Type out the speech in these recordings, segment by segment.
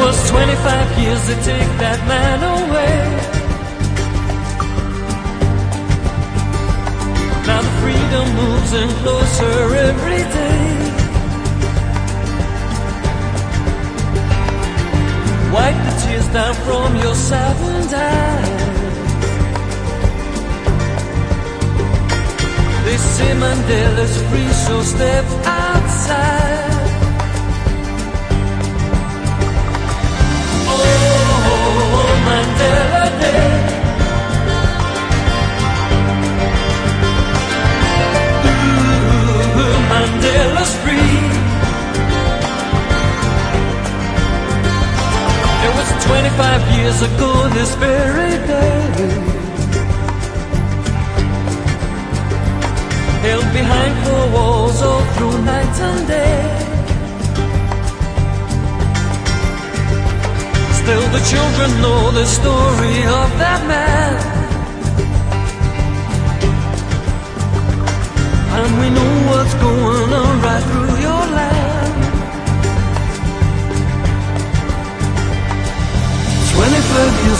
Was 25 years to take that man away. Now the freedom moves in closer every day. Wipe the tears down from your saddened eyes. They say Mandela's free, so step outside. 25 years ago this very day. Held behind four walls all through night and day. Still the children know the story of that man. And we know what's going on right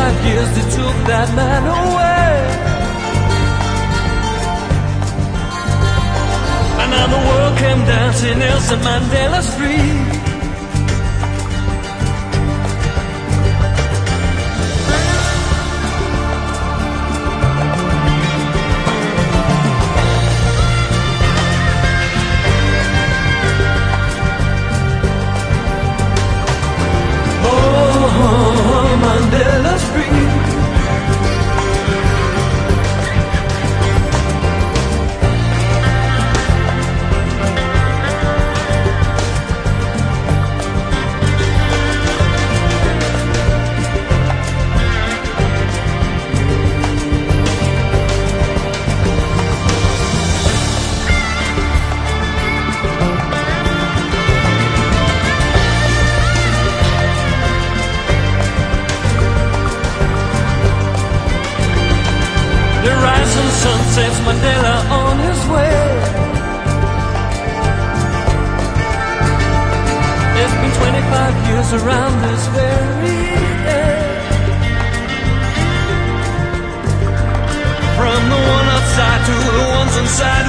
25 years they took that man away. And now the world came dancing, Nelson Mandela's free. Sun sets Mandela on his way. It's been 25 years around this very day. From the one outside to the ones inside,